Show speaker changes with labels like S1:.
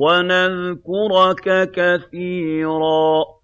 S1: وَنَذْكُرَكَ كَثِيرًا